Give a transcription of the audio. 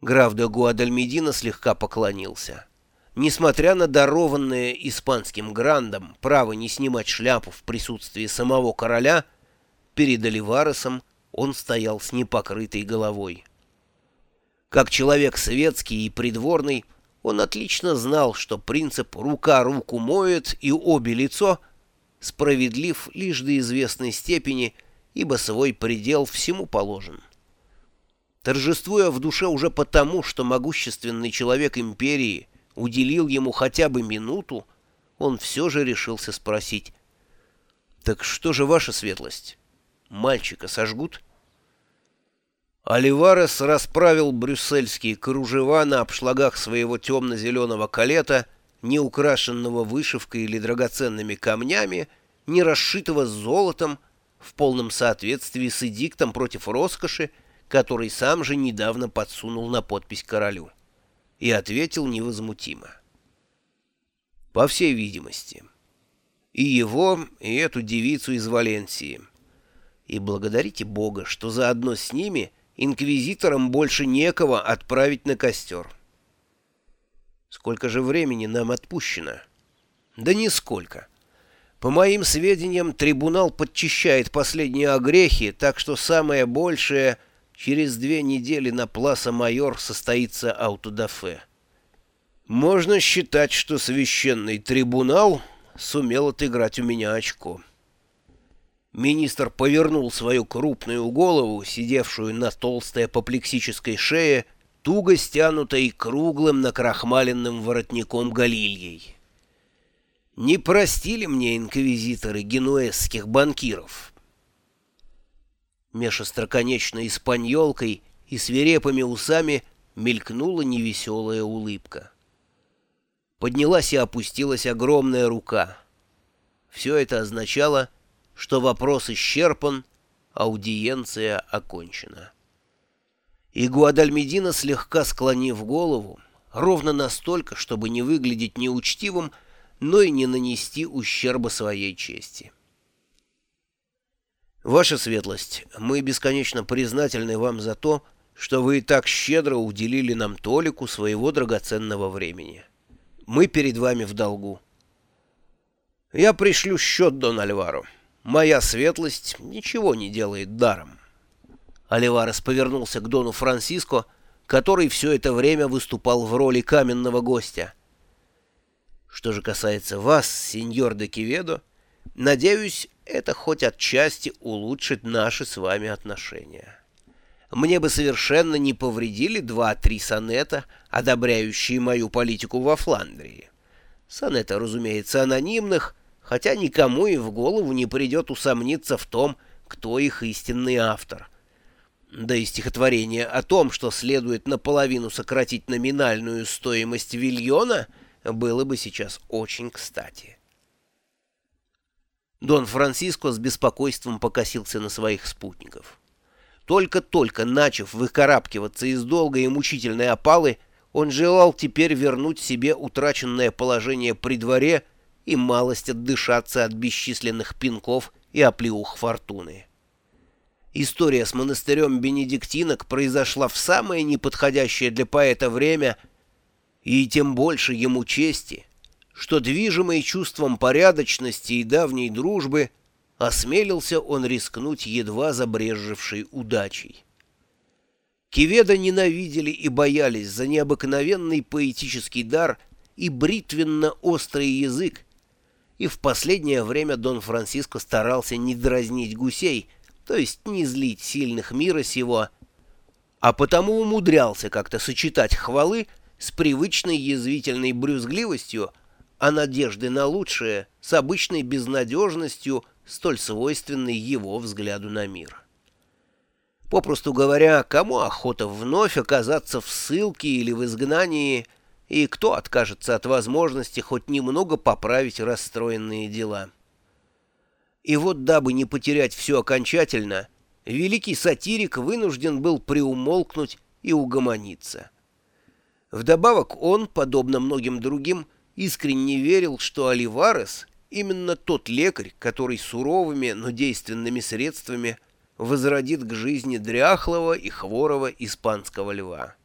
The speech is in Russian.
Граф де Гуадальмедина слегка поклонился. Несмотря на дарованное испанским грандом право не снимать шляпу в присутствии самого короля, перед Оливаресом он стоял с непокрытой головой. Как человек светский и придворный, он отлично знал, что принцип «рука руку моет» и «обе лицо» справедлив лишь до известной степени, ибо свой предел всему положен. Торжествуя в душе уже потому, что могущественный человек империи уделил ему хотя бы минуту, он все же решился спросить, «Так что же ваша светлость? Мальчика сожгут?» Оливарес расправил брюссельские кружева на обшлагах своего темно-зеленого калета, не украшенного вышивкой или драгоценными камнями, не расшитого золотом, в полном соответствии с эдиктом против роскоши, который сам же недавно подсунул на подпись королю, и ответил невозмутимо. По всей видимости. И его, и эту девицу из Валенсии. И благодарите Бога, что заодно с ними инквизиторам больше некого отправить на костер. Сколько же времени нам отпущено? Да нисколько. По моим сведениям, трибунал подчищает последние огрехи, так что самое большее — Через две недели на Пласа Майор состоится аутодафе. Можно считать, что священный трибунал сумел отыграть у меня очко. Министр повернул свою крупную голову, сидевшую на толстой апоплексической шее, туго стянутой круглым накрахмаленным воротником галильей. Не простили мне инквизиторы генуэзских банкиров меж остроконечной испаньолкой и свирепыми усами мелькнула невеселая улыбка. Поднялась и опустилась огромная рука. Все это означало, что вопрос исчерпан, аудиенция окончена. И Гуадальмедина, слегка склонив голову, ровно настолько, чтобы не выглядеть неучтивым, но и не нанести ущерба своей чести. Ваша светлость, мы бесконечно признательны вам за то, что вы так щедро уделили нам толику своего драгоценного времени. Мы перед вами в долгу. Я пришлю счет Дон Альваро. Моя светлость ничего не делает даром. Оливарес повернулся к Дону Франциско, который все это время выступал в роли каменного гостя. Что же касается вас, сеньор де Киведо, надеюсь, это хоть отчасти улучшит наши с вами отношения. Мне бы совершенно не повредили два-три сонета, одобряющие мою политику во Фландрии. Сонета, разумеется, анонимных, хотя никому и в голову не придет усомниться в том, кто их истинный автор. Да и стихотворение о том, что следует наполовину сократить номинальную стоимость вильона, было бы сейчас очень кстати. Дон Франциско с беспокойством покосился на своих спутников. Только-только начав выкарабкиваться из долгой и мучительной опалы, он желал теперь вернуть себе утраченное положение при дворе и малость отдышаться от бесчисленных пинков и оплеух фортуны. История с монастырем бенедиктинок произошла в самое неподходящее для поэта время, и тем больше ему чести, что, движимый чувством порядочности и давней дружбы, осмелился он рискнуть едва забрежевшей удачей. Киведа ненавидели и боялись за необыкновенный поэтический дар и бритвенно-острый язык, и в последнее время Дон Франциско старался не дразнить гусей, то есть не злить сильных мира сего, а потому умудрялся как-то сочетать хвалы с привычной язвительной брюзгливостью, а надежды на лучшее с обычной безнадежностью, столь свойственной его взгляду на мир. Попросту говоря, кому охота вновь оказаться в ссылке или в изгнании, и кто откажется от возможности хоть немного поправить расстроенные дела. И вот, дабы не потерять все окончательно, великий сатирик вынужден был приумолкнуть и угомониться. Вдобавок он, подобно многим другим, искренне верил, что Оливарес — именно тот лекарь, который суровыми, но действенными средствами возродит к жизни дряхлого и хворого испанского льва.